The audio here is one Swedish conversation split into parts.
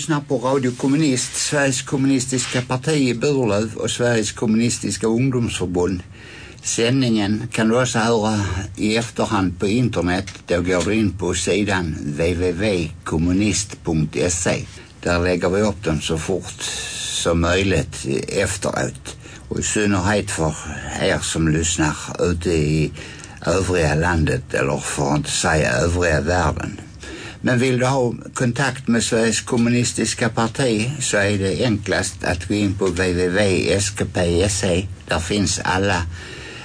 Lyssnar på Radio Kommunist, Sveriges kommunistiska parti i Burlöv och Sveriges kommunistiska ungdomsförbund. Sändningen kan du också höra i efterhand på internet. Då går du in på sidan www.kommunist.se. Där lägger vi upp den så fort som möjligt efteråt. Och i synnerhet för er som lyssnar ute i övriga landet eller för att inte säga övriga världen. Men vill du ha kontakt med Sveriges kommunistiska parti så är det enklast att gå in på www.skp.se. Där finns alla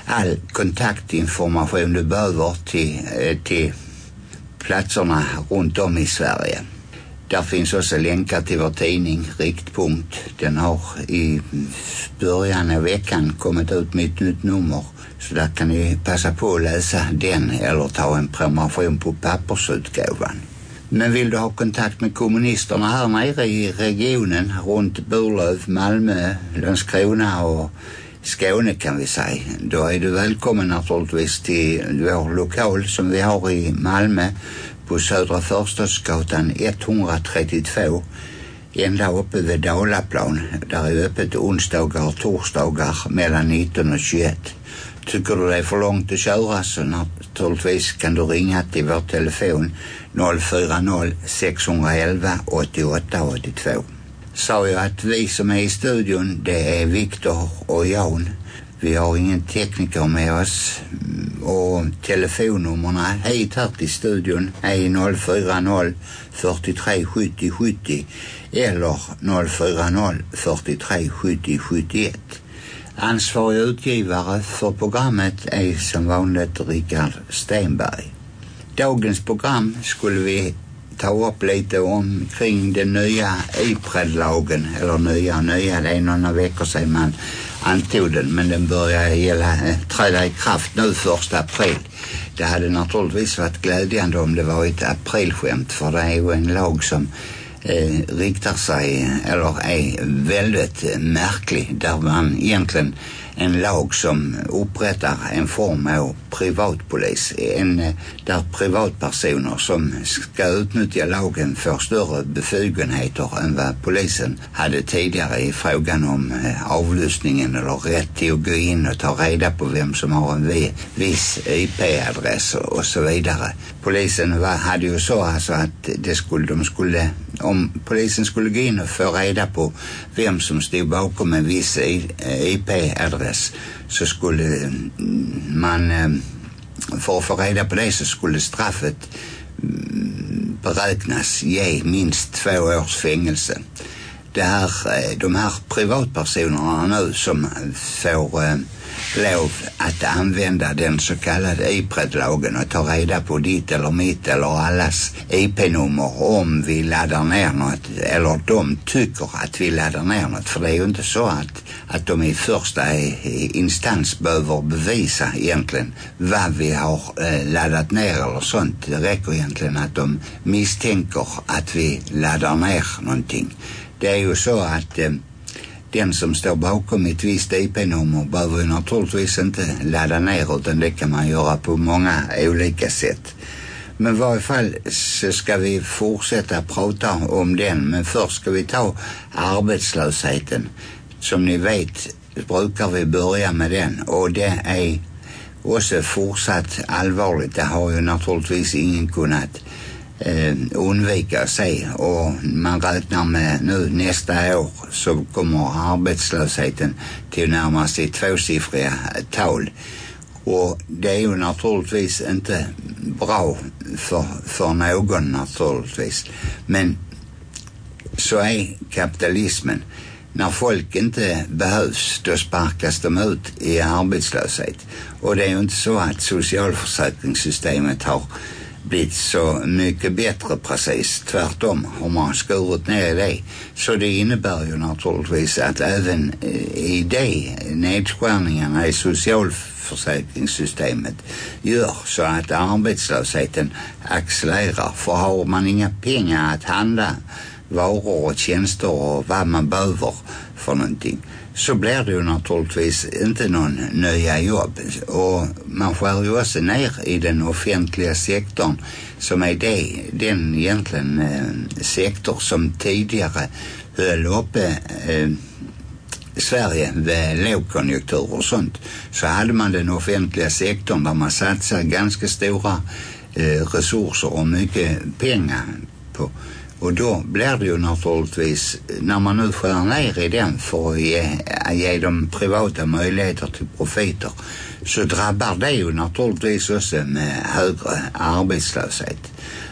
all kontaktinformation du behöver till, eh, till platserna runt om i Sverige. Där finns också länkar till vår tidning Riktpunkt. Den har i början av veckan kommit ut med ett nytt nummer. Så där kan ni passa på att läsa den eller ta en prenumeration på pappersutgåvan. Men vill du ha kontakt med kommunisterna här nere i regionen runt Burlöv, Malmö, Landskrona och Skåne kan vi säga. Då är du välkommen naturligtvis till vår lokal som vi har i Malmö på Södra Förstadsgatan 132 ända uppe vid Dalaplan. Där är öppet onsdagar och torsdagar mellan 19 och 21. Tycker du det är för långt att köra så naturligtvis kan du ringa till vår telefon 040 611 88 82. Sa jag att vi som är i studion det är Viktor och Jan. Vi har ingen tekniker med oss och telefonnumren hit här till studion är 040 43 70 70 eller 040 43 70 71. Ansvarig utgivare för programmet är som vanligt Richard Stenberg. Dagens program skulle vi ta upp lite omkring den nya IPRED-lagen, eller nya nya, det är några veckor sedan man antog den men den börjar gälla, träda i kraft nu första april. Det hade naturligtvis varit glädjande om det var ett aprilskämt för det är ju en lag som eh, riktar sig eller är väldigt märklig där man egentligen en lag som upprättar en form av privatpolis. En, eh, där privatpersoner som ska utnyttja lagen får större befogenheter än vad polisen hade tidigare i frågan om eh, avlyssningen eller rätt till att gå in och ta reda på vem som har en viss IP-adress och så vidare. Polisen var, hade ju så alltså att det skulle, de skulle, om polisen skulle gå in och få reda på vem som stod bakom en viss IP-adress så skulle mm, man eh, för att få reda på det så skulle straffet mm, beräknas ge minst två års fängelse. Det här, eh, de här privatpersonerna nu som får eh, lov att använda den så kallade IPRED-lagen och ta reda på ditt eller mitt eller allas IP-nummer om vi laddar ner något eller de tycker att vi laddar ner något. För det är ju inte så att, att de i första instans behöver bevisa egentligen vad vi har eh, laddat ner eller sånt. Det räcker egentligen att de misstänker att vi laddar ner någonting. Det är ju så att eh, den som står bakom ett visst IP-nummer behöver ju naturligtvis inte ladda ner utan det kan man göra på många olika sätt. Men i varje fall så ska vi fortsätta prata om den men först ska vi ta arbetslösheten. Som ni vet brukar vi börja med den och det är också fortsatt allvarligt. Det har ju naturligtvis ingen kunnat eh, undvika att se och man räknar med nu nästa år så kommer arbetslösheten till närmast i tvåsiffriga tal. Och det är ju naturligtvis inte bra för, för någon naturligtvis. Men så är kapitalismen. När folk inte behövs, då sparkas de ut i arbetslöshet. Och det är ju inte så att socialförsäkringssystemet har blivit så mycket bättre precis. Tvärtom har man skurit ner det. Så det innebär ju naturligtvis att även eh, i det nedskärningarna i socialförsäkringssystemet gör så att arbetslösheten accelererar. För har man inga pengar att handla varor och tjänster och vad man behöver för någonting så blir det ju naturligtvis inte någon nya jobb. Och man skär ju också ner i den offentliga sektorn som är det, den egentligen eh, sektor som tidigare höll uppe eh, Sverige vid lågkonjunktur och sånt så hade man den offentliga sektorn där man satsade ganska stora eh, resurser och mycket pengar på. Och då blir det ju naturligtvis, när man nu skär ner i den för att ge, ge de privata möjligheter till profiter, så drabbar det ju naturligtvis också med högre arbetslöshet.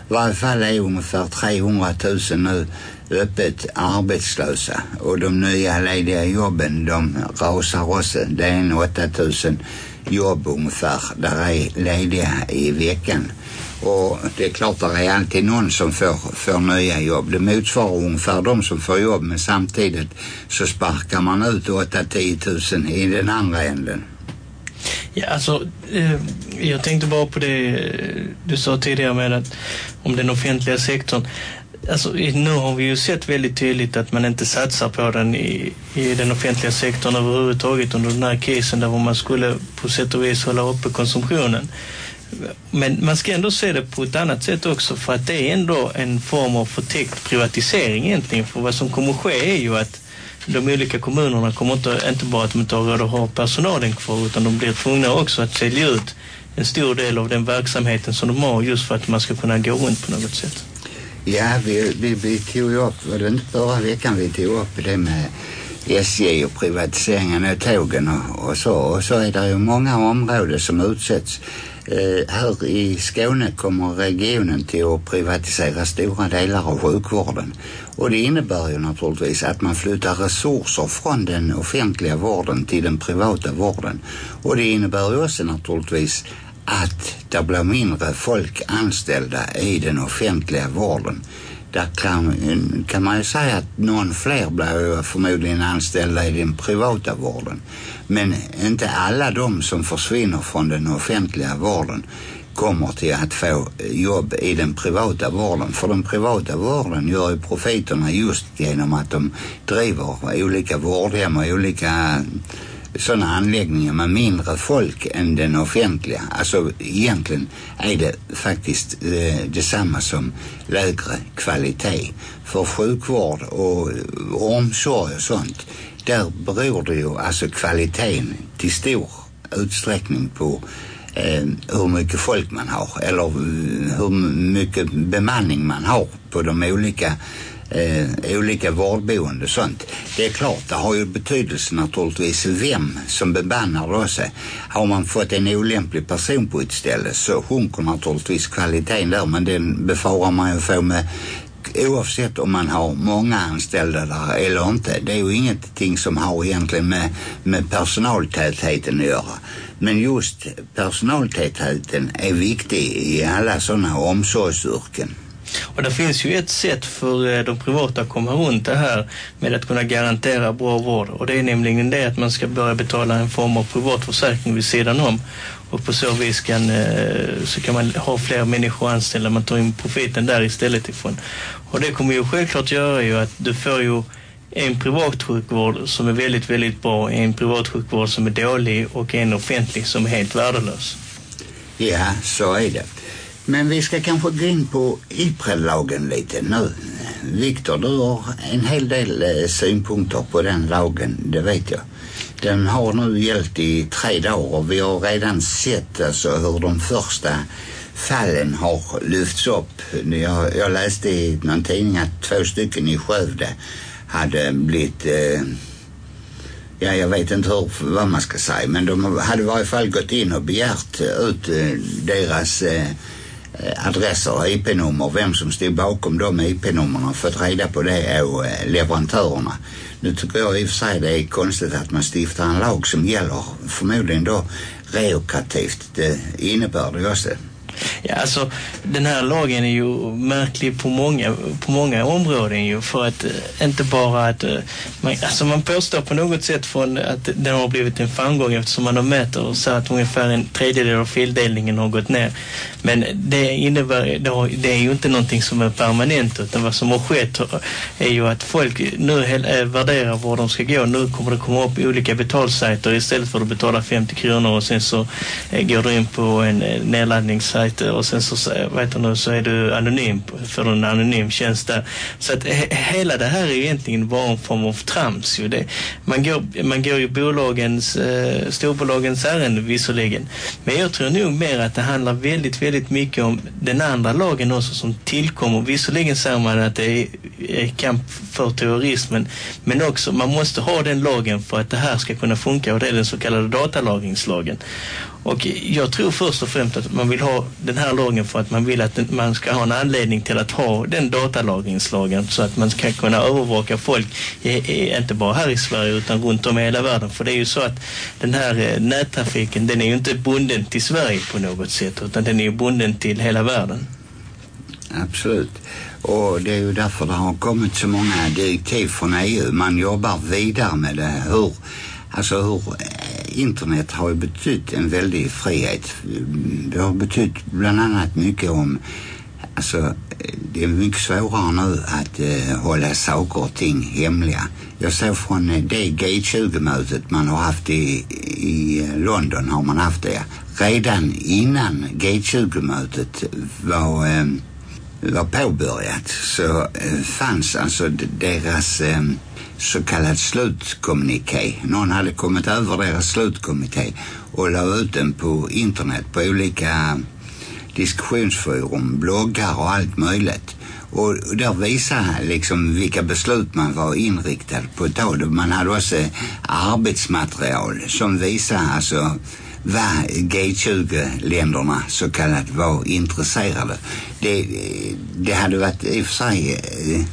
I varje fall är ungefär 300 000 nu öppet arbetslösa och de nya lediga jobben de rasar också. Det är en 8000 jobb ungefär där är lediga i veckan. Och det är klart att det är alltid någon som får, får nya jobb. Det motsvarar ungefär de som får jobb men samtidigt så sparkar man ut 8-10 000 i den andra änden. Ja, alltså, eh, jag tänkte bara på det eh, du sa tidigare med att om den offentliga sektorn alltså, nu har vi ju sett väldigt tydligt att man inte satsar på den i, i den offentliga sektorn överhuvudtaget under den här krisen där man skulle på sätt och vis hålla uppe konsumtionen. Men man ska ändå se det på ett annat sätt också för att det är ändå en form av förtäckt privatisering egentligen. För vad som kommer att ske är ju att de olika kommunerna kommer inte, inte bara att de inte har råd att ha personalen kvar utan de blir tvungna också att sälja ut en stor del av den verksamheten som de har just för att man ska kunna gå runt på något sätt. Ja, vi, vi, vi tog ju upp, var det inte förra veckan vi tog upp det med SJ och privatiseringen av tågen och, och så. Och så är det ju många områden som utsätts. Eh, här i Skåne kommer regionen till att privatisera stora delar av sjukvården. Och det innebär ju naturligtvis att man flyttar resurser från den offentliga vården till den privata vården. Och det innebär ju också naturligtvis att det blir mindre folk anställda i den offentliga vården. Där kan, kan man ju säga att någon fler blir förmodligen anställda i den privata vården. Men inte alla de som försvinner från den offentliga vården kommer till att få jobb i den privata vården. För den privata vården gör ju profiterna just genom att de driver olika vårdhem och olika sådana anläggningar med mindre folk än den offentliga. Alltså egentligen är det faktiskt eh, detsamma som lägre kvalitet. För sjukvård och, och omsorg och sånt, där beror det ju alltså kvaliteten till stor utsträckning på eh, hur mycket folk man har eller eh, hur mycket bemanning man har på de olika eh, olika vårdboende och sånt. Det är klart, det har ju betydelse naturligtvis vem som bemannar då sig. Har man fått en olämplig person på ett ställe så sjunker naturligtvis kvaliteten där men den befarar man ju få med oavsett om man har många anställda där eller inte. Det är ju ingenting som har egentligen med, med personaltätheten att göra. Men just personaltätheten är viktig i alla sådana omsorgsyrken. Och det finns ju ett sätt för eh, de privata att komma runt det här med att kunna garantera bra vård. Och det är nämligen det att man ska börja betala en form av privat försäkring vid sidan om. Och på så vis kan, eh, så kan man ha fler människor anställda. Man tar in profiten där istället ifrån. Och det kommer ju självklart göra ju att du får ju en privat sjukvård som är väldigt, väldigt bra, en privat sjukvård som är dålig och en offentlig som är helt värdelös. Ja, så är det. Men vi ska kanske gå in på Ipredlagen lite nu. Viktor, du har en hel del eh, synpunkter på den lagen, det vet jag. Den har nu gällt i tre dagar och vi har redan sett alltså hur de första fallen har lyfts upp. Jag, jag läste i någon tidning att två stycken i Skövde hade blivit eh, ja, jag vet inte hur, vad man ska säga, men de hade i varje fall gått in och begärt ut eh, deras Eh, Eh, adresser och IP-nummer, vem som stod bakom de IP-numren och fått reda på det och eh, leverantörerna. Nu tycker jag i och för sig det är konstigt att man stiftar en lag som gäller förmodligen då reokrativt. Det innebär det också. Ja, alltså den här lagen är ju märklig på många, på många områden ju för att eh, inte bara att eh, man, alltså man påstår på något sätt från att den har blivit en framgång eftersom man har mätt och så att ungefär en tredjedel av fildelningen har gått ner. Men det innebär, det, har, det är ju inte någonting som är permanent utan vad som har skett är ju att folk nu eh, värderar var de ska gå. Nu kommer det komma upp olika betalsajter istället för att betala 50 kronor och sen så går du in på en nedladdningssajt nedladdningssajt och sen så, vet du så är du anonym för en anonym tjänst där. Så att he hela det här är egentligen bara en form av trams ju. Det, man, går, man går ju bolagens, eh, storbolagens ärende visserligen. Men jag tror nog mer att det handlar väldigt, väldigt mycket om den andra lagen också som tillkommer. Visserligen säger man att det är, är kamp för terrorismen. Men också, man måste ha den lagen för att det här ska kunna funka och det är den så kallade datalagringslagen. Och jag tror först och främst att man vill ha den här lagen för att man vill att man ska ha en anledning till att ha den datalagringslagen så att man ska kunna övervaka folk, inte bara här i Sverige utan runt om i hela världen. För det är ju så att den här eh, nättrafiken, den är ju inte bunden till Sverige på något sätt utan den är ju bunden till hela världen. Absolut. Och det är ju därför det har kommit så många direktiv från EU. Man jobbar vidare med det. Hur, alltså hur internet har ju betytt en väldig frihet. Det har betytt bland annat mycket om Alltså, det är mycket svårare nu att eh, hålla saker och ting hemliga. Jag såg från eh, det G20-mötet man har haft i, i eh, London har man haft det. Redan innan G20-mötet var eh, var påbörjat så eh, fanns alltså deras eh, så kallad slutkommuniké. Någon hade kommit över deras slutkommuniké och la ut den på internet på olika diskussionsforum, bloggar och allt möjligt. Och där visade liksom vilka beslut man var inriktad på att ta. Man hade också arbetsmaterial som visade alltså vad G20-länderna så kallat var intresserade. Det, det hade varit i och för sig eh,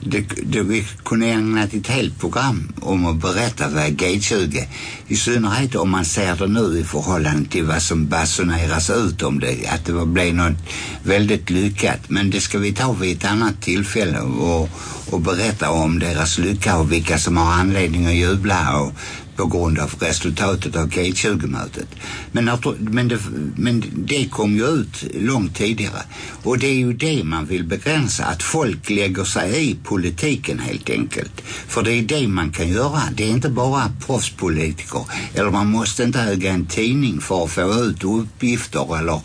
det, det, vi kunde ägna ett helt program om att berätta vad G20 i synnerhet om man ser det nu i förhållande till vad som basuneras ut om det att det blev något väldigt lyckat. Men det ska vi ta vid ett annat tillfälle och, och berätta om deras lycka och vilka som har anledning att jubla och på grund av resultatet av G20-mötet. Men, men, det, men det kom ju ut långt tidigare. Och det är ju det man vill begränsa, att folk lägger sig i politiken helt enkelt. För det är det man kan göra. Det är inte bara proffspolitiker. Eller man måste inte äga en tidning för att få ut uppgifter eller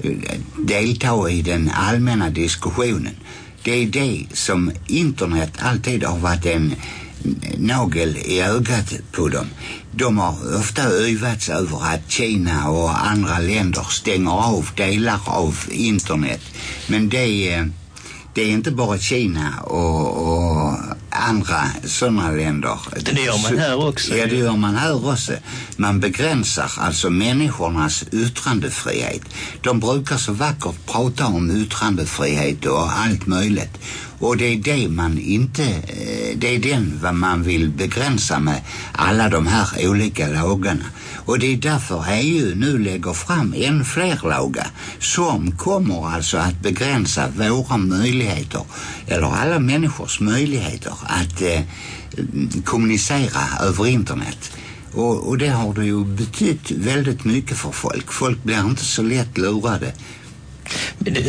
eh, delta i den allmänna diskussionen. Det är det som internet alltid har varit en nagel i ögat på dem. De har ofta yvats över att Kina och andra länder stänger av delar av internet. Men det är, det är inte bara Kina och, och andra sådana länder. Det gör man här också. Ja, det gör man här också. Man begränsar alltså människornas yttrandefrihet. De brukar så vackert prata om yttrandefrihet och allt möjligt. Och det är det man inte, eh, det är den vad man vill begränsa med alla de här olika lagarna. Och det är därför EU nu lägger fram än fler lagar som kommer alltså att begränsa våra möjligheter, eller alla människors möjligheter att eh, kommunicera över internet. Och, och det har det ju betytt väldigt mycket för folk. Folk blir inte så lätt lurade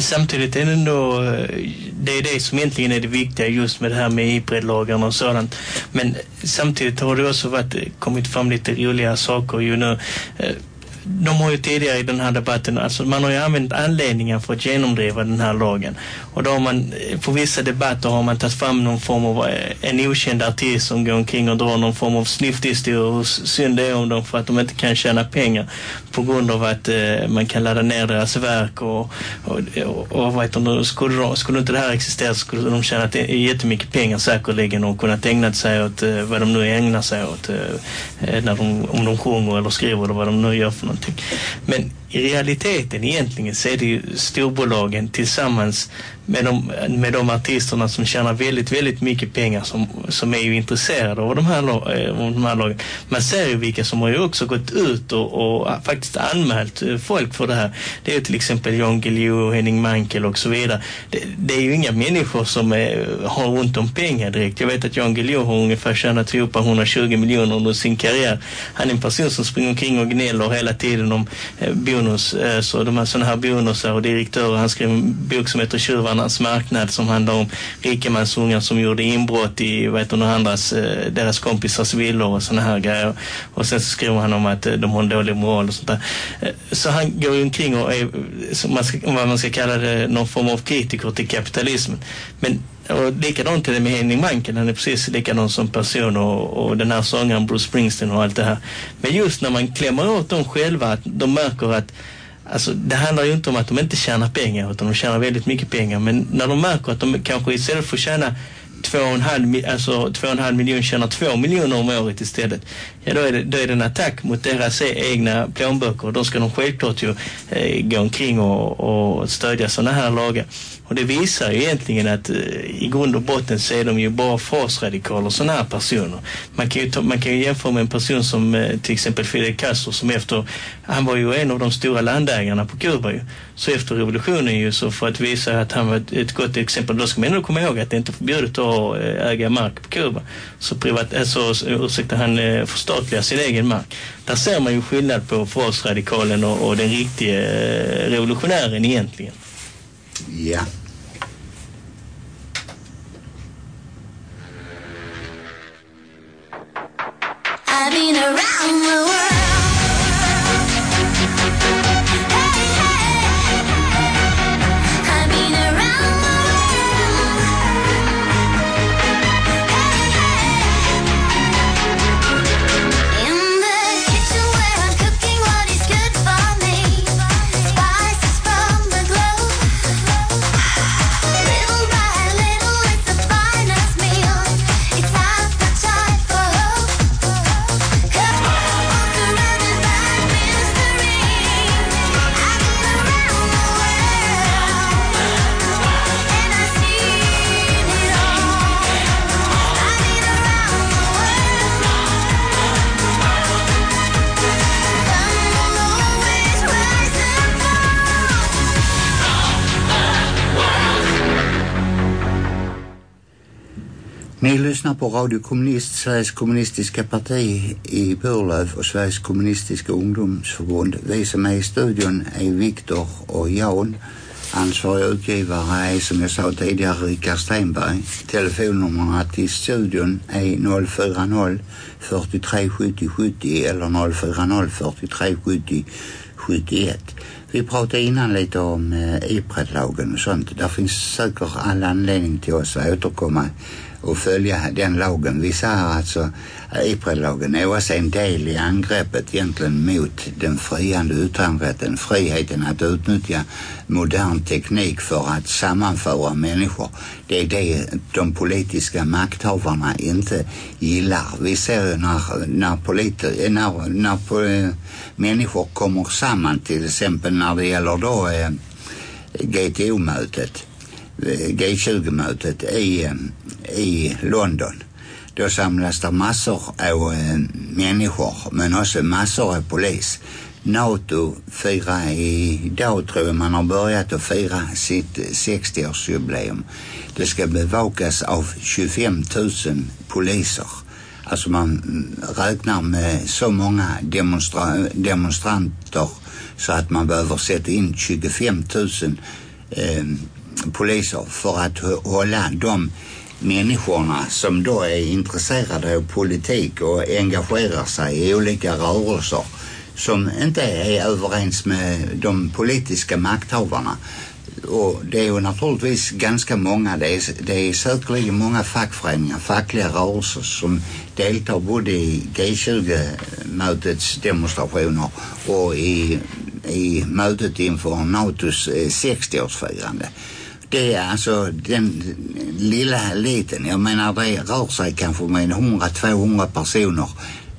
samtidigt är det ändå, eh, det är det som egentligen är det viktiga just med det här med IPRED-lagarna och sådant. Men samtidigt har det också varit, eh, kommit fram lite roliga saker ju nu. Eh, de har ju tidigare i den här debatten, alltså man har ju använt anledningar för att genomdriva den här lagen. Och då har man, eh, på vissa debatter har man tagit fram någon form av eh, en okänd artist som går omkring och drar någon form av snyfthistoria och synd är om dem för att de inte kan tjäna pengar på grund av att eh, man kan ladda ner deras verk och, och, och, och vad heter det, skulle, de, skulle inte det här existera så skulle de tjäna jättemycket pengar säkerligen och kunnat ägna sig åt eh, vad de nu ägnar sig åt eh, eh när de, om de sjunger eller skriver eller vad de nu gör för någonting. Men i realiteten egentligen så är det ju storbolagen tillsammans med de, med de artisterna som tjänar väldigt, väldigt mycket pengar som, som är ju intresserade av de här, eh, av de här lagen. Man ser ju vilka som har ju också gått ut och, och faktiskt anmält eh, folk för det här. Det är ju till exempel Jan Guillou, Henning Mankel och så vidare. Det, det är ju inga människor som är, har ont om pengar direkt. Jag vet att Jan Guillou har ungefär tjänat ihop 120 miljoner under sin karriär. Han är en person som springer omkring och gnäller hela tiden om eh, bonus. Eh, så de har sådana här bonusar och direktörer. Han skrev en bok som heter Tjuvarnas marknad som handlar om rikemansungar som gjorde inbrott i vad heter andras, eh, deras kompisars villor och sådana här grejer. Och sen så skriver han om att eh, de har en dålig moral och sånt där. Så han går ju omkring och är, man ska, vad man ska kalla det, någon form av kritiker till kapitalismen. Men och likadant är det med Henning Manken. Han är precis likadan som person och, och den här sångaren Bruce Springsteen och allt det här. Men just när man klämmer åt dem själva att de märker att Alltså, det handlar ju inte om att de inte tjänar pengar utan de tjänar väldigt mycket pengar. Men när de märker att de kanske istället för att tjäna 2,5 alltså 2,5 miljoner tjänar 2 miljoner om året istället. Ja, då är, det, då är det en attack mot deras e- egna plånböcker. Då ska de självklart ju eh, gå omkring och, och stödja sådana här lagar. Och det visar ju egentligen att eh, i grund och botten så är de ju bara frasradikaler sådana här personer. Man kan, ju ta, man kan ju jämföra med en person som eh, till exempel Fidel Castro som efter, han var ju en av de stora landägarna på Kuba ju. Så efter revolutionen ju så för att visa att han var ett, ett gott exempel, då ska man ändå komma ihåg att det inte är förbjudet att eh, äga mark på Kuba. Så privat, alltså, ursäkta, han eh, förstatligar sin egen mark. Där ser man ju skillnad på frasradikalen och, och den riktiga eh, revolutionären egentligen. Ja. I've been around the world. Ni lyssnar på Radio Kommunist, Sveriges kommunistiska parti i Burlöv och Sveriges kommunistiska ungdomsförbund. Vi som är i studion är Viktor och Jan. Ansvarig utgivare är som jag sa tidigare Rickard Stenberg. Telefonnumren till studion är 040 43 70 70 eller 040 43 70 71. Vi pratade innan lite om eh, IPRED-lagen och sånt. Där finns säkert all anledning till oss att återkomma och följa den lagen. Vi säger alltså att är en del i angreppet egentligen mot den friande yttranderätten, friheten att utnyttja modern teknik för att sammanföra människor. Det är det de politiska makthavarna inte gillar. Vi ser ju när, när, politi- när, när på, eh, människor kommer samman till exempel när det gäller då eh, GTO-mötet, G20-mötet i, eh, i London. Då samlas det massor av eh, människor men också massor av polis. NATO firar idag tror jag man har börjat att fira sitt 60-årsjubileum. Det ska bevakas av 25 000 poliser. Alltså man räknar med så många demonstra- demonstranter så att man behöver sätta in 25 000 eh, poliser för att hålla dem människorna som då är intresserade av politik och engagerar sig i olika rörelser som inte är överens med de politiska makthavarna. Och det är ju naturligtvis ganska många, det är, det är säkerligen många fackföreningar, fackliga rörelser som deltar både i G20-mötets demonstrationer och i, i mötet inför NATOs eh, 60-årsfirande. Det är alltså den lilla eliten. Jag menar det rör sig kanske med 100-200 personer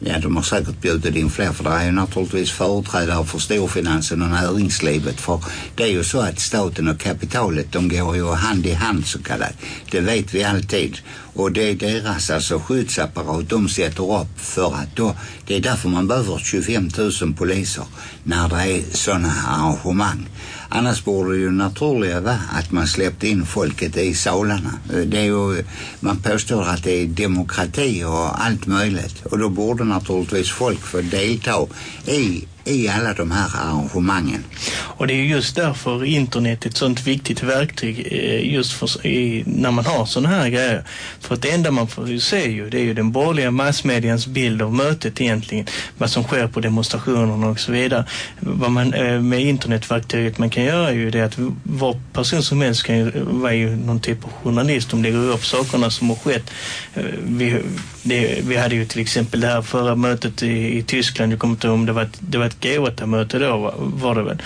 Ja, de har säkert bjudit in fler för det är ju naturligtvis företrädare för storfinansen och näringslivet. För det är ju så att staten och kapitalet de går ju hand i hand så kallat. Det vet vi alltid. Och det är deras alltså skyddsapparat de sätter upp för att då, det är därför man behöver 25 000 poliser när det är sådana arrangemang. Annars borde det ju naturliga vara att man släppte in folket i salarna. Det är ju, man påstår att det är demokrati och allt möjligt. Och då borde naturligtvis folk få delta i, i alla de här arrangemangen. Och det är just därför internet är ett sånt viktigt verktyg eh, just för, i, när man har sådana här grejer. För att det enda man får ju se ju, det är ju den borgerliga massmedians bild av mötet egentligen. Vad som sker på demonstrationerna och så vidare. Vad man eh, med internetverktyget man kan göra är ju det att var person som helst kan ju vara ju någon typ av journalist. De lägger upp sakerna som har skett. Eh, vi, det, vi hade ju till exempel det här förra mötet i, i Tyskland. Jag kommer inte ihåg om det var ett, det var ett G8-möte då var, det väl.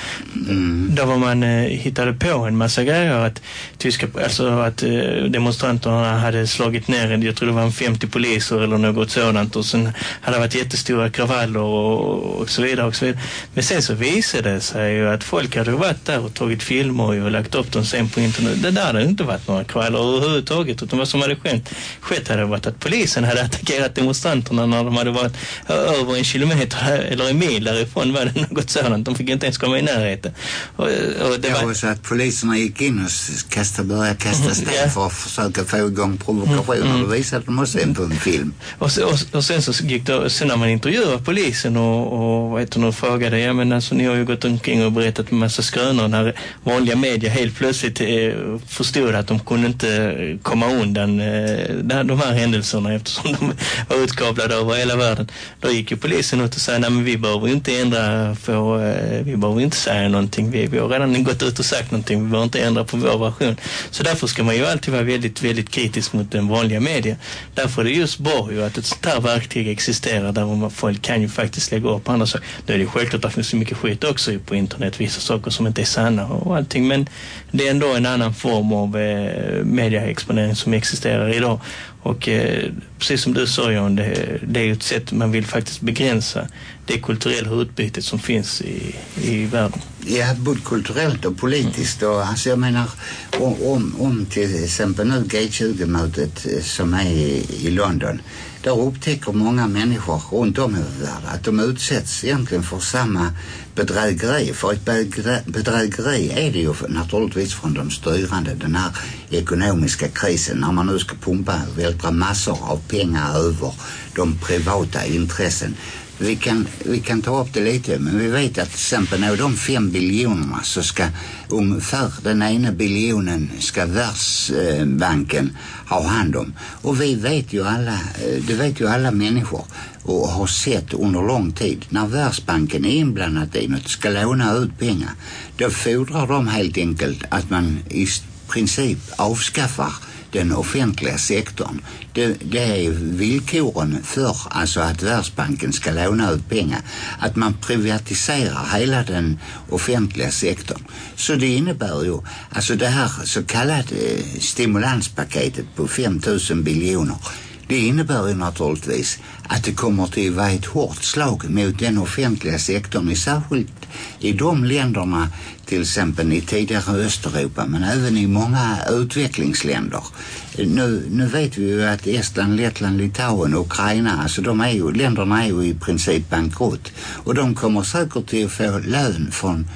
Där var man eh, hittade på en massa grejer att tyska, alltså att eh, demonstranterna hade slagit ner, en- jag tror det var en 50 poliser eller något sådant och sen hade det varit jättestora kravaller och, och så vidare och så vidare. Men sen så visade det sig ju att folk hade varit där och tagit filmer och lagt upp dem sen på internet. Det där hade inte varit några kravaller överhuvudtaget utan vad som hade skett, skett hade varit att polisen hade attackerat demonstranterna när de hade varit över en kilometer eller en mil därifrån var det något sådant. De fick inte ens komma i närheten. Och, och det Det var, var så att poliserna gick in och kastade, började kasta sten Ja. för att försöka få igång provokationer. Då visade de också en på en film. Och, så, och, och sen så gick det, sen när man intervjuade polisen och, och vad heter det, och frågade, ja men alltså ni har ju gått omkring och berättat en massa skrönor när vanliga media helt plötsligt eh, förstod att de kunde inte komma undan eh, det de här händelserna eftersom de var utkablade över hela världen. Då gick ju polisen ut och sa, nej men vi behöver ju inte ändra på, eh, vi behöver inte säga någonting, vi, vi har redan gått ut och sagt någonting, vi behöver inte ändra på vår version. Så därför ska man ju alltid vara väldigt, väldigt kritisk mot den vanliga media. Därför är det just bra ju att ett sånt här verktyg existerar där folk kan ju faktiskt lägga upp andra saker. Då är det ju självklart att det finns så mycket skit också på internet, vissa saker som inte är sanna och allting, men det är ändå en annan form av eh, mediaexponering som existerar idag. Och eh, precis som du sa Jan, det, det är ju ett sätt man vill faktiskt begränsa det kulturella utbytet som finns i, i världen. Ja, både kulturellt och politiskt. Och, alltså jag menar, om, om, om till exempel nu G20-mötet eh, som är i, i London. Där upptäcker många människor runt om i världen att de utsätts egentligen för samma bedrägeri. För ett bedrä- bedrägeri är det ju naturligtvis från de styrande. Den här ekonomiska krisen när man nu ska pumpa, vältra massor av pengar över de privata intressen. Vi kan, vi kan ta upp det lite, men vi vet att till exempel av de fem biljonerna så ska ungefär den ena biljonen ska Världsbanken ha hand om. Och vi vet ju alla, eh, det vet ju alla människor och har sett under lång tid. När Världsbanken är inblandad i något, ska låna ut pengar, då fordrar de helt enkelt att man i princip avskaffar den offentliga sektorn. Det, det är villkoren för alltså att Världsbanken ska låna ut pengar. Att man privatiserar hela den offentliga sektorn. Så det innebär ju, alltså det här så kallade eh, stimulanspaketet på 5 000 biljoner. Det innebär ju naturligtvis att det kommer till vara ett hårt slag mot den offentliga sektorn, i särskilt i de länderna, till exempel i tidigare Östeuropa, men även i många utvecklingsländer. Nu, nu vet vi ju att Estland, Lettland, Litauen, Ukraina, alltså de är ju, länderna är ju i princip bankrutt. Och de kommer säkert till att få lön från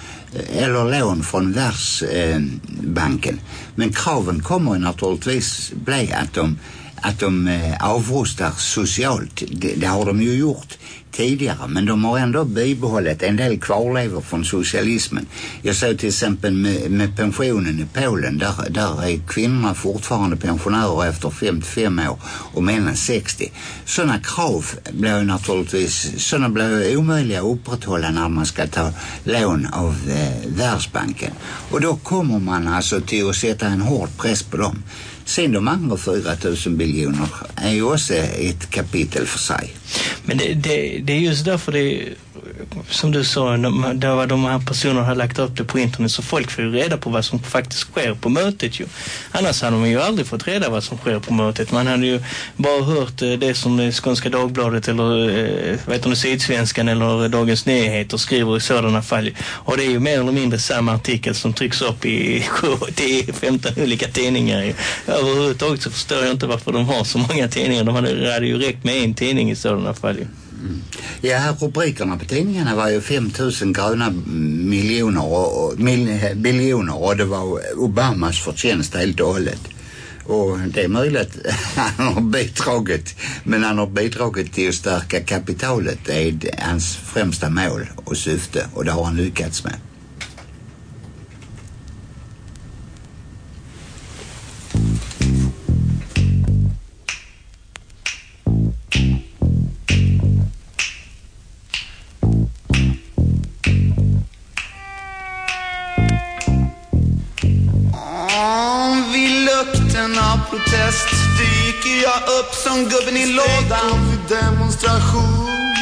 eller lån från Världsbanken. Men kraven kommer naturligtvis bli att de att de eh, avrustar socialt. Det, det har de ju gjort tidigare men de har ändå bibehållit en del kvarlevor från socialismen. Jag såg till exempel med, med pensionen i Polen där, där är kvinnorna fortfarande pensionärer efter 55 år och männen 60. Sådana krav blir naturligtvis sådana blir omöjliga att upprätthålla när man ska ta lån av eh, Världsbanken. Och då kommer man alltså till att sätta en hård press på dem. Sen de andra 4 000 biljoner är ju också ett kapitel för sig. Men det, det, det är just därför det som du sa, de, det var de här personerna har lagt upp det på internet så folk får ju reda på vad som faktiskt sker på mötet ju. Annars hade man ju aldrig fått reda vad som sker på mötet. Man hade ju bara hört eh, det som Skånska Dagbladet eller eh, vet du, Sydsvenskan eller eh, Dagens Nyheter skriver i sådana fall. Och det är ju mer eller mindre samma artikel som trycks upp i 10-15 olika tidningar. ju. Överhuvudtaget så förstår jag inte varför de har så många tidningar. De hade, det hade ju räckt med en tidning i sådana fall ju. Mm. Ja, rubrikerna på tidningarna var ju 5000 gröna miljoner och, och, mil, biljoner och det var Obamas förtjänst helt och hållet. Och det är möjligt att han har bidragit, men han har bidragit till att stärka kapitalet. Det är hans främsta mål och syfte och det har han lyckats med. Protest dyker jag upp som gubben i lådan. Vid demonstration.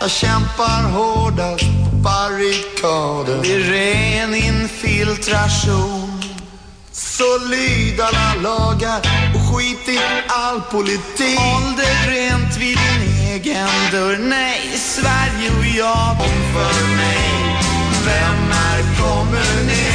Jag kämpar hårdast på barrikaden. Det är ren infiltration. Så lyd alla lagar och skit i all politik. Håll det rent vid din egen dörr. Nej, Sverige och jag om för mig. Vem är kommunist?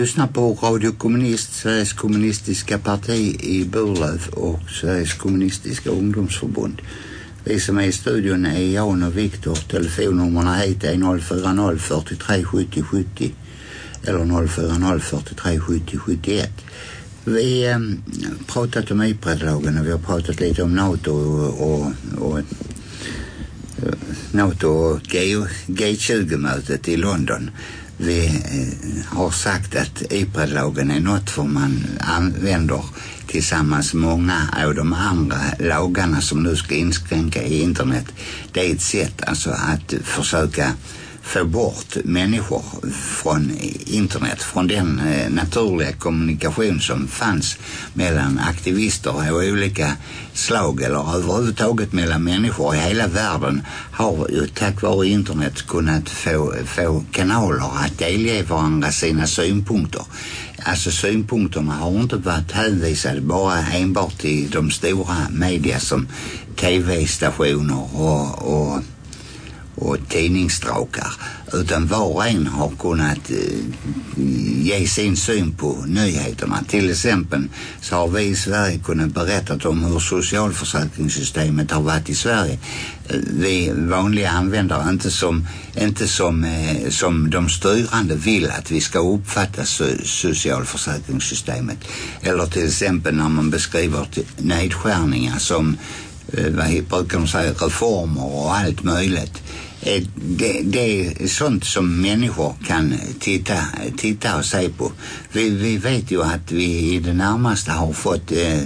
Lyssnar på Radio Kommunist, Sveriges kommunistiska parti i Burlöv och Sveriges kommunistiska ungdomsförbund. Vi som är i studion är Jan och Viktor. Telefonnumren hit är 040 43 70 70 eller 040 43 70 71. Vi eh, pratat om Ipredlagen och vi har pratat lite om NATO och, och, och eh, NATO och G20-mötet i London. Vi eh, har sagt att Ipredlagen är något som man använder tillsammans många av de andra lagarna som nu ska inskränka i internet. Det är ett sätt alltså att försöka få bort människor från internet, från den eh, naturliga kommunikation som fanns mellan aktivister av olika slag eller överhuvudtaget mellan människor i hela världen har ju tack vare internet kunnat få, få kanaler att delge varandra sina synpunkter. Alltså synpunkterna har inte varit hänvisade bara enbart till de stora media som tv-stationer och, och och tidningsdrakar. utan var och en har kunnat eh, ge sin syn på nyheterna. Till exempel så har vi i Sverige kunnat berätta om hur socialförsäkringssystemet har varit i Sverige. Eh, vi vanliga användare inte som, inte som, eh, som de styrande vill att vi ska uppfatta so- socialförsäkringssystemet. Eller till exempel när man beskriver nedskärningar som eh, vad brukar de säga, reformer och allt möjligt. Eh, det, det är sånt som människor kan titta, titta och se på. Vi, vi vet ju att vi i det närmaste har fått, eh,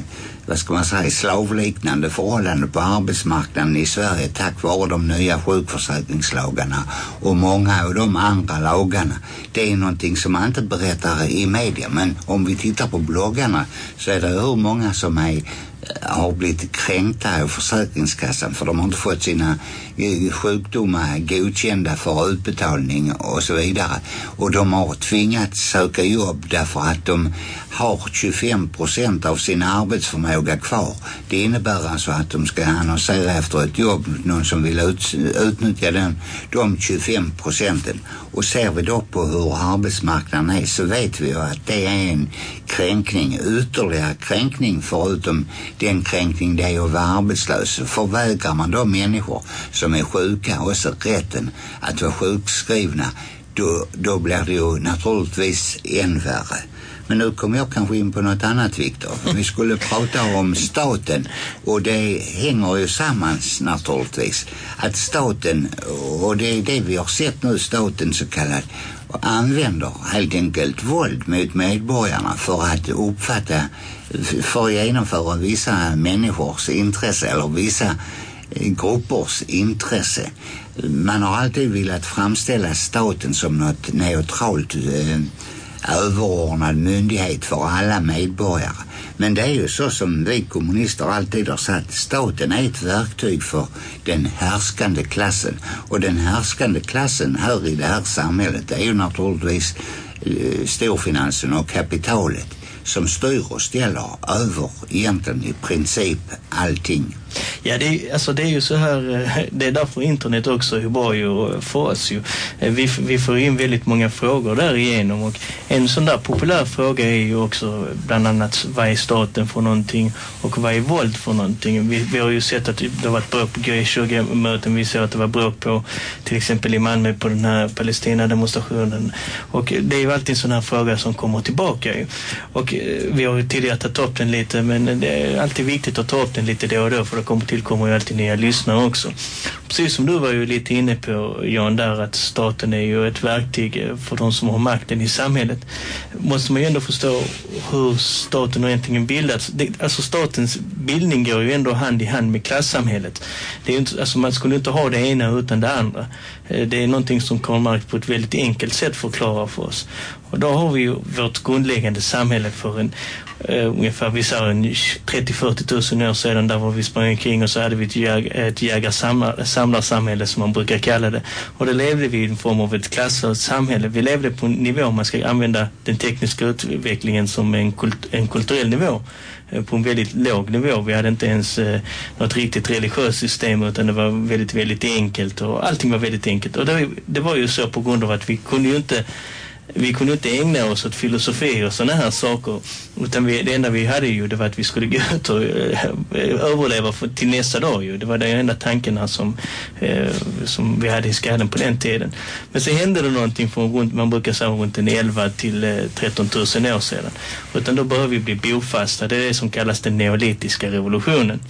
vad ska man säga, slavliknande förhållanden på arbetsmarknaden i Sverige tack vare de nya sjukförsäkringslagarna och många av de andra lagarna. Det är någonting som man inte berättar i media men om vi tittar på bloggarna så är det hur många som är har blivit kränkta av Försäkringskassan för de har inte fått sina eh, sjukdomar godkända för utbetalning och så vidare. Och de har tvingats söka jobb därför att de har 25 procent av sin arbetsförmåga kvar. Det innebär alltså att de ska annonsera efter ett jobb, någon som vill ut, utnyttja den, de 25 procenten. Och ser vi då på hur arbetsmarknaden är så vet vi ju att det är en kränkning, ytterligare kränkning förutom den kränkning det är att vara arbetslös. Förvägrar man då människor som är sjuka också rätten att vara sjukskrivna då, då blir det ju naturligtvis än värre. Men nu kommer jag kanske in på något annat Viktor. Vi skulle prata om staten och det hänger ju samman naturligtvis. Att staten, och det är det vi har sett nu, staten så kallad, använder helt enkelt våld mot medborgarna för att uppfatta, för att genomföra vissa människors intresse eller vissa eh, gruppers intresse. Man har alltid velat framställa staten som något neutralt eh, överordnad myndighet för alla medborgare. Men det är ju så som vi kommunister alltid har sagt. Staten är ett verktyg för den härskande klassen. Och den härskande klassen här i det här samhället det är ju naturligtvis eh, storfinansen och kapitalet som styr och ställer över egentligen i princip allting. Ja, det är, alltså det är ju så här, eh, det är därför internet också är bra ju för oss ju. Eh, vi, vi får in väldigt många frågor därigenom och en sån där populär fråga är ju också bland annat vad är staten för någonting och vad är våld för någonting. Vi, vi har ju sett att det har varit bråk på G20-möten, vi ser att det var bråk på till exempel i Malmö på den här Palestina-demonstrationen och det är ju alltid en sån här fråga som kommer tillbaka ju. Och eh, vi har ju tidigare tagit upp den lite men det är alltid viktigt att ta upp den lite då och då för då kommer tillkommer ju alltid nya lyssnare också. Precis som du var ju lite inne på Jan där att staten är ju ett verktyg eh, för de som har makten i samhället. Måste man ju ändå förstå hur staten egentligen bildats. Alltså, det, alltså statens bildning går ju ändå hand i hand med klassamhället. Det är inte, alltså man skulle inte ha det ena utan det andra. Eh, det är någonting som Karl Marx på ett väldigt enkelt sätt förklarar för oss. Och då har vi ju vårt grundläggande samhälle för en eh, ungefär, vi sa 30-40 tusen år sedan där var vi sprang omkring och så hade vi ett, jag, ett jägar-samlarsamhälle som man brukar kalla det. Och då levde vi i en form av ett klassamhälle. Vi levde på en nivå, man ska använda den tekniska utvecklingen som en, kult, en kulturell nivå eh, på en väldigt låg nivå. Vi hade inte ens eh, något riktigt religiöst system utan det var väldigt, väldigt enkelt och allting var väldigt enkelt. Och det, det var ju så på grund av att vi kunde ju inte vi kunde inte ägna oss åt filosofi och sådana här saker. Utan vi, det enda vi hade ju det var att vi skulle gå ut och eh, överleva för, till nästa dag ju. Det var den enda tanken som, eh, som vi hade i skallen på den tiden. Men så hände det någonting från runt, man brukar säga runt en 11 till eh, 13 000 år sedan. Utan då började vi bli bofasta. Det är det som kallas den neolitiska revolutionen.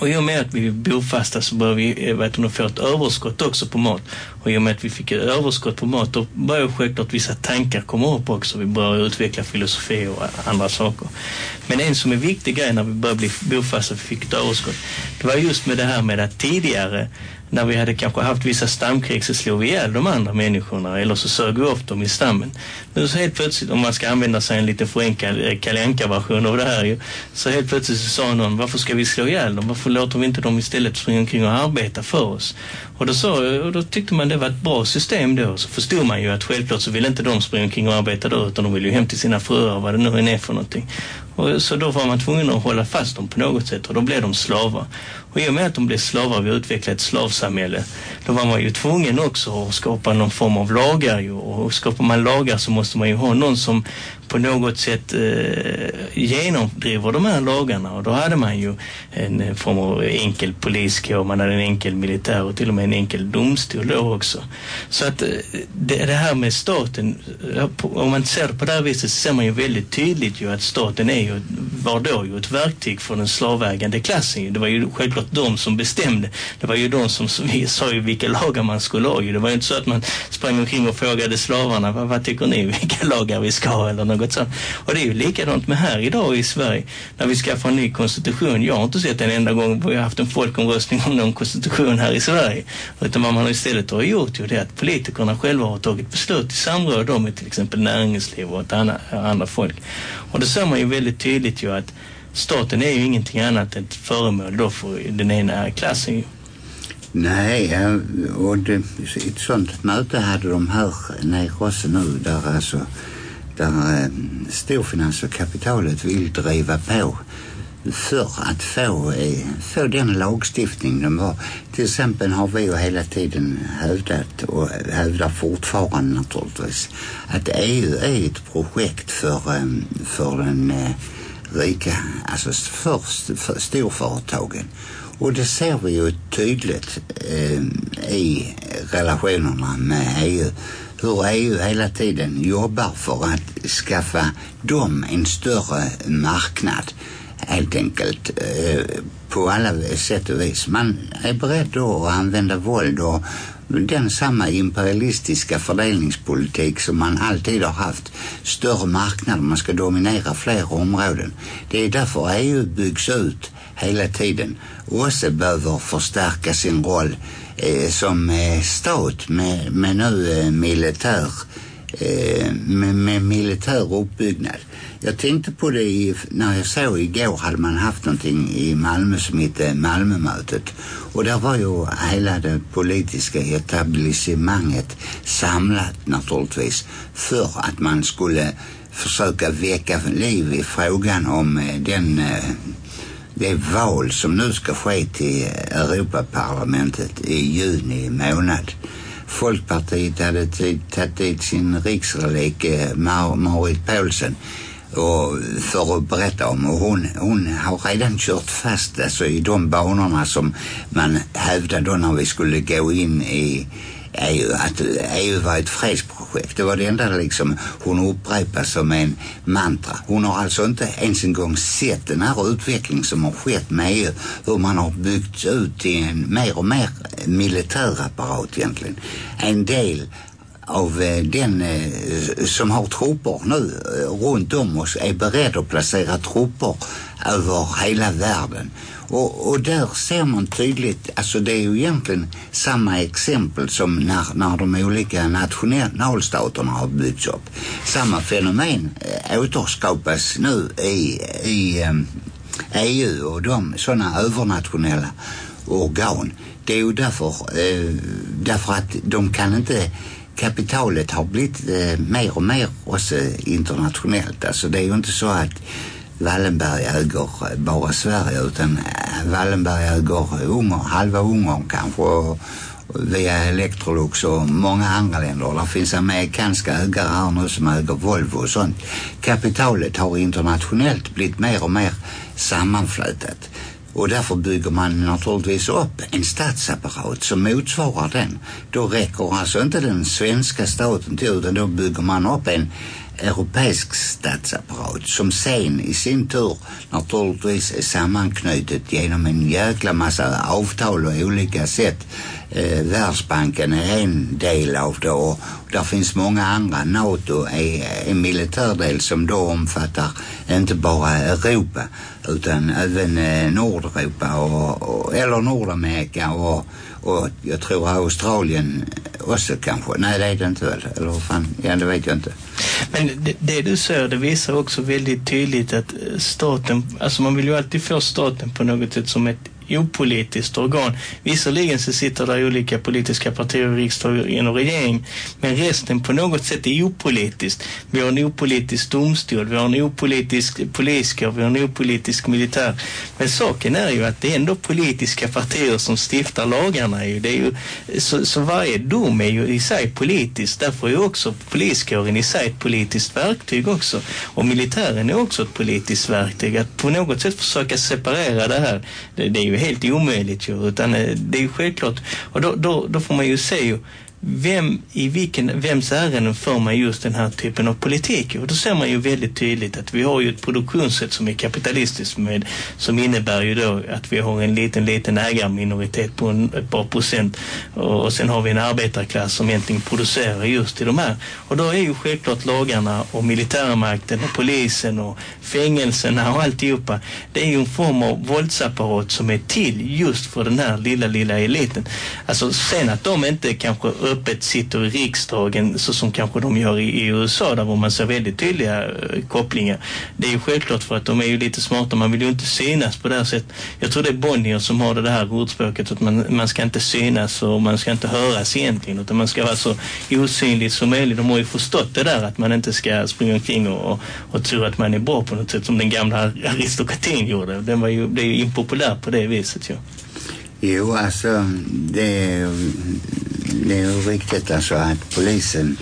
Och i och med att vi är bofasta så börjar vi eh, vet du, få ett överskott också på mat. Och i och med att vi fick ett överskott på mat då börjar självklart vissa tankar komma upp också. Vi börjar utveckla filosofi och andra saker. Men en som är viktig grej när vi började bli bofasta och fick ett överskott. Det var just med det här med att tidigare när vi hade kanske haft vissa stamkrig så slog vi ihjäl de andra människorna eller så sög vi upp dem i stammen. Men så helt plötsligt, om man ska använda sig en lite förenklad eh, Kalle Anka-version av det här ju, så helt plötsligt så sa någon, varför ska vi slå ihjäl dem? Varför låter vi inte dem istället springa omkring och arbeta för oss? Och då, så, och då tyckte man det var ett bra system då. Så förstod man ju att självklart så vill inte de springa omkring och arbeta då utan de vill ju hem till sina fruar vad det nu än är för någonting. Och så då var man tvungen att hålla fast dem på något sätt och då blev de slavar. Och i och med att de blev slavar, vi utvecklade ett slavsamhälle, då var man ju tvungen också att skapa någon form av lagar ju. Och skapar man lagar så måste man ju ha någon som på något sätt eh, genomdriver de här lagarna. Och då hade man ju en eh, form av enkel poliskår, man hade en enkel militär och till och med en enkel domstol då också. Så att eh, det, det här med staten, om man ser det på det här viset så ser man ju väldigt tydligt ju att staten är ju, var då ju ett verktyg för den slavägande klassen. Det var ju självklart de som bestämde. Det var ju de som vi sa ju vilka lagar man skulle ha. Det var ju inte så att man sprang omkring och frågade slavarna vad, vad tycker ni vilka lagar vi ska ha eller något sånt. Och det är ju likadant med här idag i Sverige när vi skaffar en ny konstitution. Jag har inte sett en enda gång vi har haft en folkomröstning om någon konstitution här i Sverige. Utan vad man istället har gjort ju det är att politikerna själva har tagit beslut i samråd då med till exempel näringsliv och andra, andra folk. Och det ser man ju väldigt tydligt ju att staten är ju ingenting annat än ett föremål då för den ena klassen ju. Nej, och det, ett sånt möte hade de här nere också nu där alltså där eh, storfinans och kapitalet vill driva på för att få, eh, få den lagstiftning de var. Till exempel har vi ju hela tiden hävdat och hävdar fortfarande naturligtvis att EU är ett projekt för, eh, för den eh, rika, alltså för, för storföretagen. Och det ser vi ju tydligt eh, i relationerna med EU. Hur EU hela tiden jobbar för att skaffa dem en större marknad. Helt enkelt eh, på alla sätt och vis. Man är beredd då att använda våld och, den samma imperialistiska fördelningspolitik som man alltid har haft. Större marknader, man ska dominera fler områden. Det är därför EU byggs ut hela tiden. OSSE behöver förstärka sin roll eh, som eh, stat med, med nu eh, militär eh, med, med militär uppbyggnad. Jag tänkte på det i, när jag såg igår hade man haft någonting i Malmö som hette Malmömötet. Och där var ju hela det politiska etablissemanget samlat naturligtvis för att man skulle försöka väcka liv i frågan om eh, den eh, det val som nu ska ske till Europaparlamentet i juni månad. Folkpartiet hade tagit dit sin riksrelik eh, Mar- Marit Paulsen och för att berätta om och hon, hon har redan kört fast alltså i de banorna som man hävdade då när vi skulle gå in i EU, att EU var ett fredsprojekt. Det var det enda liksom hon upprepade som en mantra. Hon har alltså inte ens en gång sett den här utvecklingen som har skett med EU. Hur man har byggt ut till en mer och mer militärapparat egentligen. En del av eh, den eh, som har trupper nu eh, runt om oss är beredd att placera trupper över hela världen. Och, och där ser man tydligt, alltså det är ju egentligen samma exempel som när, när de olika nationalstaterna har byggts upp. Samma fenomen äh, återskapas nu i, i ehm, äh, EU och de sådana övernationella organ. Det är ju därför, äh, därför att de kan inte kapitalet har blivit eh, mer och mer också internationellt. Alltså det är ju inte så att Wallenberg äger bara Sverige utan eh, Wallenberg äger Ungern, halva Ungern kanske och, via Electrolux och många andra länder. Det finns amerikanska ägare här nu som äger Volvo och sånt. Kapitalet har internationellt blivit mer och mer sammanflätat. Och därför bygger man naturligtvis upp en statsapparat som motsvarar den. Då räcker alltså inte den svenska staten till utan då bygger man upp en europeisk statsapparat som sen i sin tur naturligtvis är sammanknutet genom en jäkla massa avtal och olika sätt. Eh, Världsbanken är en del av det och där finns många andra. NATO är en militärdel som då omfattar inte bara Europa utan även eh, Nordeuropa och, och, eller Nordamerika och, och jag tror Australien också kanske. Nej det är det inte väl? Eller vad fan? Ja det vet jag inte. Men det, det du säger, det visar också väldigt tydligt att eh, staten, alltså man vill ju alltid få staten på något sätt som ett opolitiskt organ. Visserligen så sitter där olika politiska partier i riksdagen och regering, men resten på något sätt är opolitiskt. Vi har en opolitisk domstol, vi har en opolitisk poliskår, vi har en opolitisk militär. Men saken är ju att det är ändå politiska partier som stiftar lagarna. Ju. Det är ju, så, så varje dom är ju i sig politisk. Därför är ju också poliskåren i sig ett politiskt verktyg också. Och militären är också ett politiskt verktyg. Att på något sätt försöka separera det här, det, det är ju helt omöjligt ju. Utan eh, det är ju självklart. Och då, då, då får man ju se ju vem, i vilken, vems ärenden för man just den här typen av politik? Och då ser man ju väldigt tydligt att vi har ju ett produktionssätt som är kapitalistiskt med, som innebär ju då att vi har en liten, liten ägarminoritet på en, ett par procent och, och sen har vi en arbetarklass som egentligen producerar just i de här. Och då är ju självklart lagarna och militärmakten och polisen och fängelserna och alltihopa. Det är ju en form av våldsapparat som är till just för den här lilla, lilla eliten. Alltså sen att de inte kanske öppet sitter i riksdagen så som kanske de gör i, i USA där man ser väldigt tydliga eh, kopplingar. Det är ju självklart för att de är ju lite smarta. Man vill ju inte synas på det här sättet. Jag tror det är Bonnier som har det, här ordspråket att man, man ska inte synas och man ska inte höras egentligen utan man ska vara så osynlig som möjligt. De har ju förstått det där att man inte ska springa omkring och, och, och tro att man är bra på något sätt som den gamla aristokratin gjorde. Den var ju, blev ju impopulär på det viset ju. Jo, alltså det är, det är ju riktigt alltså att polisen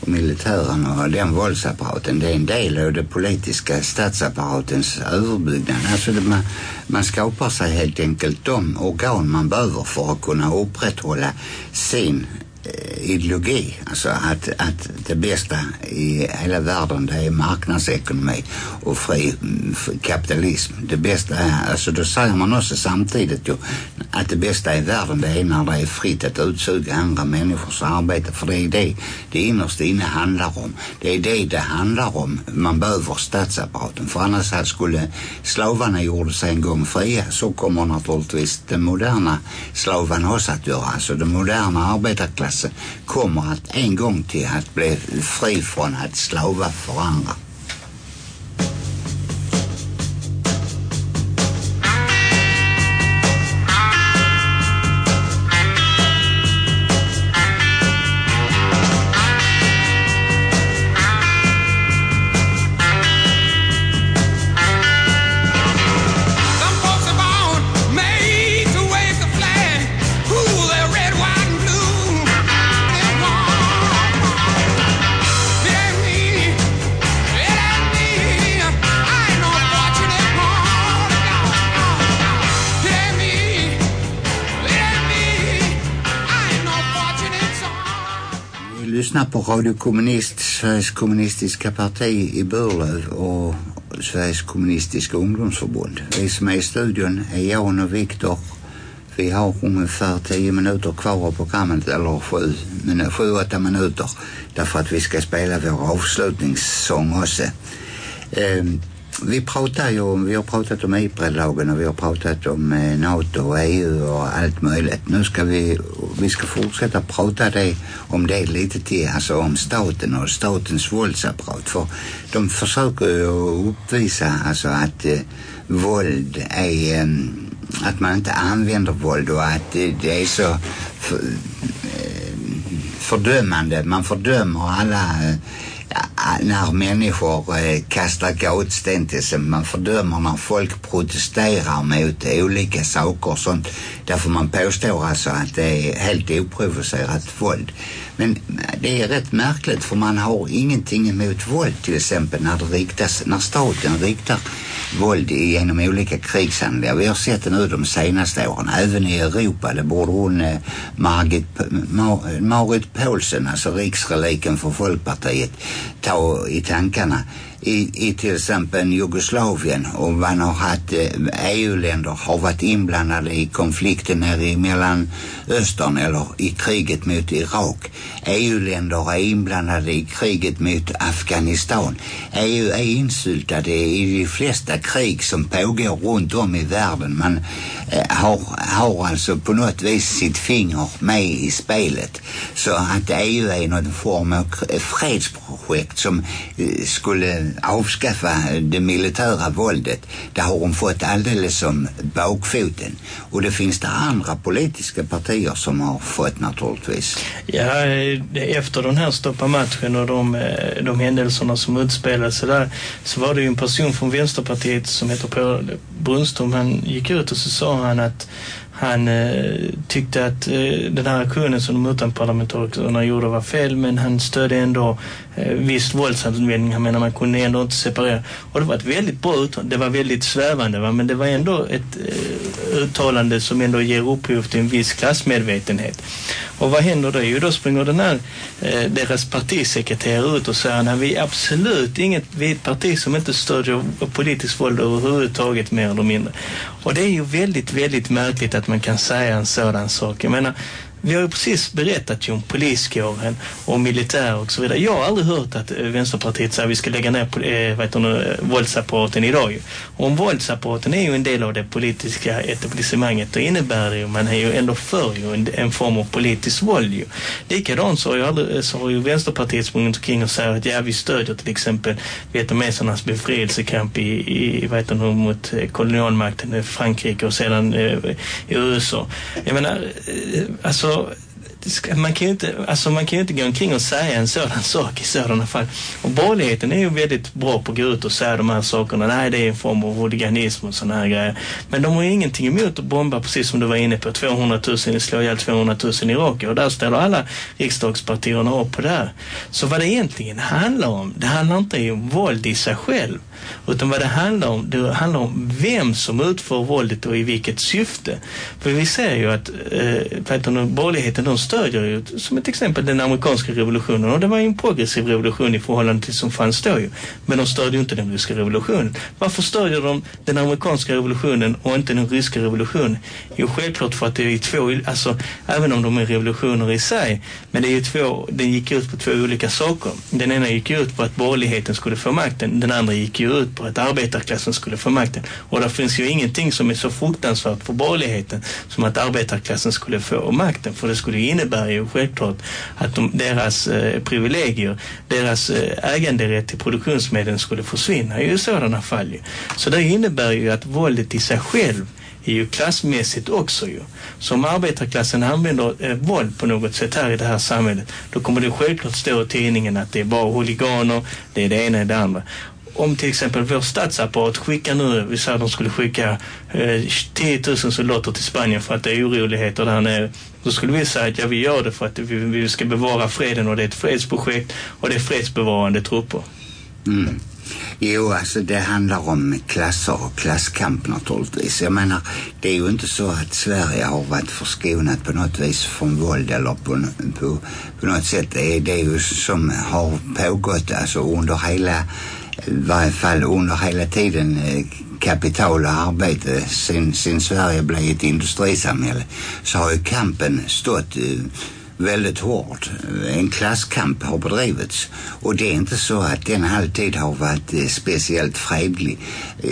och militären och den våldsapparaten det är en del av det politiska statsapparatens överbyggnad. Alltså det, man, man skapar sig helt enkelt de organ man behöver för att kunna upprätthålla sin Eh, ideologi. Alltså att, att det bästa i hela världen det är marknadsekonomi och mm, fri kapitalism. Det bästa är, alltså då säger man också samtidigt ju att det bästa i världen det är när det är fritt att utsuga andra människors arbete. För det är det det innerst inne handlar om. Det är det det handlar om. Man behöver statsapparaten. För annars skulle slavarna gjorde sig en gång fria så kommer naturligtvis den moderna slavan också att göra. Alltså den moderna arbetarklassen kommer att en gång till att bli fri från att slava för andra. Radio Kommunist, Sveriges kommunistiska parti i Burlöv och Sveriges kommunistiska ungdomsförbund. Vi som är i studion är Jan och Viktor. Vi har ungefär tio minuter kvar av programmet, eller sju, men eh, sju, åtta minuter. Därför att vi ska spela vår avslutningssång också. Ehm, vi pratar ju om, vi har pratat om Ipredlagen och vi har pratat om eh, NATO och EU och allt möjligt. Nu ska vi, vi ska fortsätta prata det, om det lite till, alltså om staten och statens våldsapparat. För de försöker ju uppvisa alltså att eh, våld är, eh, att man inte använder våld och att det, det är så för, eh, fördömande. Man fördömer alla eh, när människor eh, kastar gatsten till sig. Man fördömer när folk protesterar mot olika saker och sånt. Därför man påstår alltså att det är helt oprovocerat våld. Men eh, det är rätt märkligt för man har ingenting emot våld till exempel när det riktas, när staten riktar våld genom olika krigshandlingar. Vi har sett det nu de senaste åren, även i Europa. Det borde hon, eh, Margit, Ma, Marit Paulsen, alltså riksreliken för Folkpartiet, ta i tankarna. I, I till exempel Jugoslavien och man har haft eh, e EU-länder har varit inblandade i konflikten nere i Mellanöstern eller i kriget mot Irak. EU-länder är inblandade i kriget mot Afghanistan. EU är insyltade i de flesta krig som pågår runt om i världen. Man eh, har, har alltså på något vis sitt finger med i spelet. Så att EU är någon form av fredsprojekt som eh, skulle avskaffa det militära våldet. Det har hon fått alldeles som bakfoten. Och det finns det andra politiska partier som har fått naturligtvis. Ja, eh, efter den här stoppa matchen och de, eh, de händelserna som utspelade sig där så var det ju en person från Vänsterpartiet som heter Paul Brunström. Han gick ut och så sa han att han eh, tyckte att eh, den här aktionen som de utanparlamentarikerna gjorde var fel men han stödde ändå eh, viss våldsanvändning. Han menar man kunde ändå inte separera. Och det var ett väldigt bra uttalande. Det var väldigt svävande va? men det var ändå ett eh, uttalande som ändå ger upphov till en viss klassmedvetenhet. Och vad händer då? Jo, då springer den här, eh, deras partisekreterare ut och säger att vi är absolut inget, vi är ett parti som inte stödjer politiskt våld överhuvudtaget mer eller mindre. Och det är ju väldigt, väldigt märkligt att man kan säga en sådan sak. Jag menar, vi har ju precis berättat ju om poliskåren och militär och så vidare. Jag har aldrig hört att eh, Vänsterpartiet säger att vi ska lägga ner eh, vad heter det, eh, våldsapparaten idag. ju. Om våldsapparaten är ju en del av det politiska etablissemanget då innebär det ju, man är ju ändå för ju en, en form av politiskt våld ju. Likadant så har ju, aldrig, eh, så har ju Vänsterpartiet sprungit omkring och säger att ja vi stödjer till exempel vietnamesernas befrielsekamp i, i vad heter det, mot kolonialmakten i Frankrike och sedan eh, i USA. Jag menar, eh, alltså, alltså man kan ju inte, alltså man kan ju inte gå omkring och säga en sådan sak i sådana fall. Och borgerligheten är ju väldigt bra på att gå ut och säga de här sakerna. Nej, det är en form av huliganism och sådana här grejer. Men de har ju ingenting emot att bomba, precis som du var inne på, 200 000, slå ihjäl 200 000 irakier. Och där ställer alla riksdagspartierna upp på det här. Så vad det egentligen handlar om, det handlar inte om våld i sig själv. Utan vad det handlar om, det handlar om vem som utför våldet och i vilket syfte. För vi ser ju att eh, borgerligheten, de stödjer ju, som ett exempel, den amerikanska revolutionen. Och det var ju en progressiv revolution i förhållande till som fanns då ju. Men de stödjer ju inte den ryska revolutionen. Varför stödjer de den amerikanska revolutionen och inte den ryska revolutionen? Jo, självklart för att det är två, alltså även om de är revolutioner i sig, men det är ju två, den gick ut på två olika saker. Den ena gick ut på att borgerligheten skulle få makten, den andra gick ut ju ut på att arbetarklassen skulle få makten. Och det finns ju ingenting som är så fruktansvärt för borgerligheten som att arbetarklassen skulle få makten. För det skulle ju innebära ju självklart att de, deras eh, privilegier, deras eh, äganderätt till produktionsmedlen skulle försvinna ju i sådana fall ju. Så det innebär ju att våldet i sig själv är ju klassmässigt också ju. Så om arbetarklassen använder eh, våld på något sätt här i det här samhället då kommer det självklart stå i tidningen att det är bara huliganer, det är det ena och det andra. Om till exempel vår statsapparat skickar nu, vi säger att de skulle skicka eh, 10 000 soldater till Spanien för att det är oroligheter där nere. Då skulle vi säga att ja, vi gör det för att vi, vi ska bevara freden och det är ett fredsprojekt och det är fredsbevarande trupper. Mm. Jo, alltså det handlar om klasser och klasskamp naturligtvis. Jag menar, det är ju inte så att Sverige har varit förskonat på något vis från våld eller på, på, på något sätt. Det är, det är ju som har pågått alltså under hela, i varje fall under hela tiden eh, kapital och arbete sen, sen Sverige blev ett industrisamhälle så har ju kampen stått eh, väldigt hårt. En klasskamp har bedrivits och det är inte så att den alltid har varit eh, speciellt fredlig. Eh,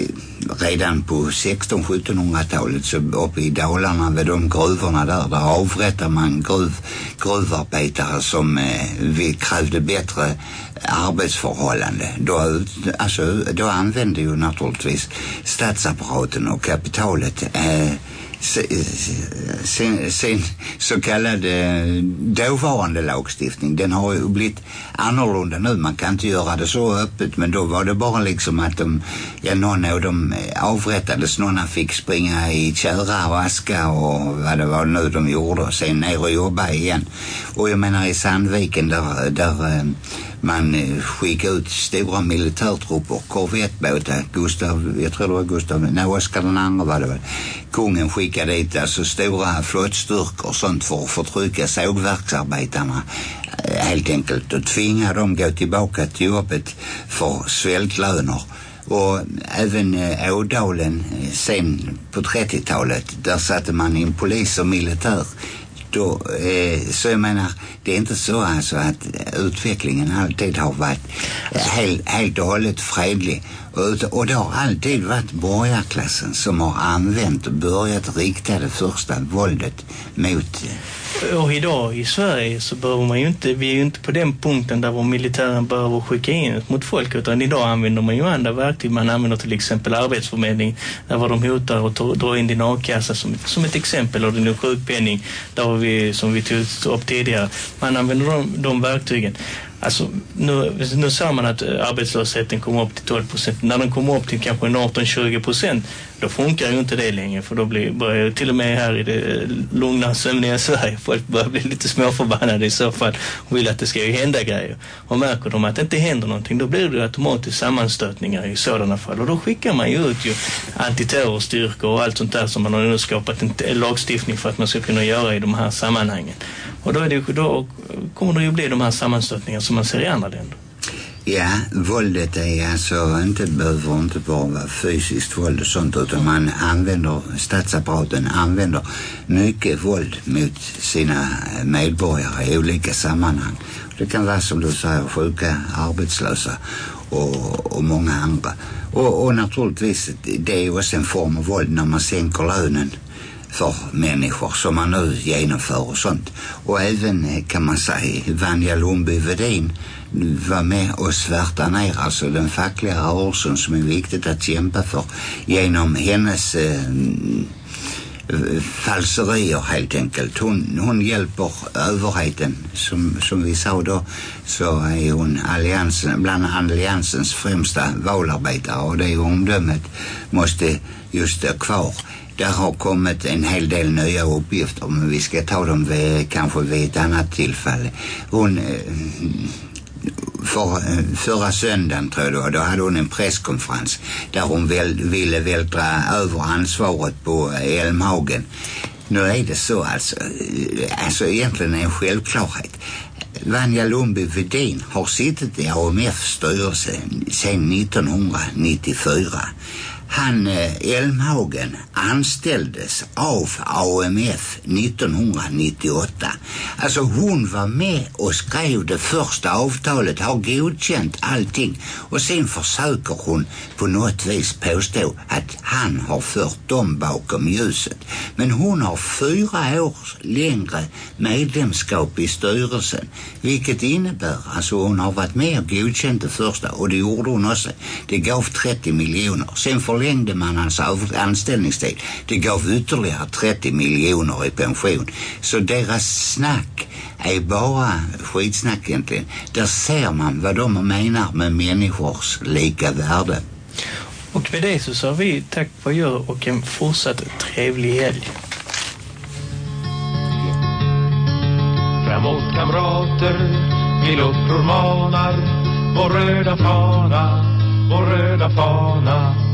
redan på 1600-1700-talet så uppe i Dalarna vid de gruvorna där, där avrättar man gruv, gruvarbetare som eh, vi krävde bättre arbetsförhållande. Då, alltså, då använde ju naturligtvis statsapparaten och kapitalet eh, sin, sin så kallade eh, dåvarande lagstiftning den har ju blivit annorlunda nu. Man kan inte göra det så öppet men då var det bara liksom att de, ja någon av dem avrättades, någon fick springa i tjära och aska och vad det var nu de gjorde och sen ner och jobba igen. Och jag menar i Sandviken där, där eh, man eh, skickade ut stora militärtrupper, korvettbåtar, Gustav, jag tror det var Gustav, nej Oskar den andra var det väl. Kungen skickade dit alltså stora flottstyrkor och sånt för att förtrycka sågverksarbetarna eh, helt enkelt och tvinga dem gå tillbaka till jobbet för svältlöner. Och även eh, Ådalen eh, sen på 30-talet, där satte man in polis och militär då, eh, så jag menar, det är inte så alltså att utvecklingen alltid har varit eh, helt, helt och hållet fredlig. Och, och det har alltid varit borgarklassen som har använt och börjat rikta det första våldet mot eh, och idag i Sverige så behöver man ju inte, vi är ju inte på den punkten där vår militären behöver skicka in mot folk utan idag använder man ju andra verktyg. Man använder till exempel arbetsförmedling där var de hotar och drar in din a-kassa som, som ett exempel och din sjukpenning där vi, som vi tog upp tidigare. Man använder de, de verktygen. Alltså, nu, nu ser man att eh, arbetslösheten kommer upp till 12 procent. När den kommer upp till kanske 18-20 procent, då funkar ju inte det längre. För då blir, börjar till och med här i det eh, lugna, sömniga Sverige, folk börjar bli lite småförbannade i så fall och vill att det ska ju hända grejer. Och märker de att det inte händer någonting, då blir det ju automatiskt sammanstötningar i sådana fall. Och då skickar man ju ut ju antiterrorstyrkor och allt sånt där som man har nu skapat en lagstiftning för att man ska kunna göra i de här sammanhangen. Och då, är det, då kommer det ju bli de här sammanstötningarna som man ser i andra länder. Ja, våldet är alltså inte, behöver inte bara vara fysiskt våld och sånt utan man använder, statsapparaten använder mycket våld mot sina eh, medborgare i olika sammanhang. Det kan vara som du säger sjuka, arbetslösa och, och många andra. Och, och naturligtvis, det är också en form av våld när man sänker lönen för människor som man nu genomför och sånt. Och även eh, kan man säga Vanja Lundby Vedin var med och svärta ner alltså den fackliga rörelsen som är viktigt att kämpa för genom hennes eh, eh, falserier helt enkelt. Hon, hon hjälper överheten. Som, som vi sa då så är hon alliansen, bland alliansens främsta valarbetare och det omdömet måste just stå kvar. Där har kommit en hel del nya uppgifter men vi ska ta dem vid, kanske vid ett annat tillfälle. Hon eh, för, eh, förra söndagen tror jag det var, då hade hon en presskonferens där hon väl, ville vältra över ansvaret på Elmhagen. Nu är det så alltså, eh, alltså egentligen en självklarhet. Vanja Lundby Wedin har suttit i AMF styrelse sedan 1994. Han, eh, Elmhagen, anställdes av AMF 1998. Alltså hon var med och skrev det första avtalet, har godkänt allting och sen försöker hon på något vis påstå att han har fört dem bakom ljuset. Men hon har fyra år längre medlemskap i styrelsen vilket innebär, alltså hon har varit med och godkänt det första och det gjorde hon också. Det gav 30 miljoner. Sen förlängde man hans anställningstid. Det gav ytterligare 30 miljoner i pension. Så deras snack är bara skitsnack egentligen. Där ser man vad de menar med människors lika värde. Och med det så sa vi tack på gör och en fortsatt trevlig helg. Framåt kamrater, vi luppror manar Vår röda fana, vår röda fana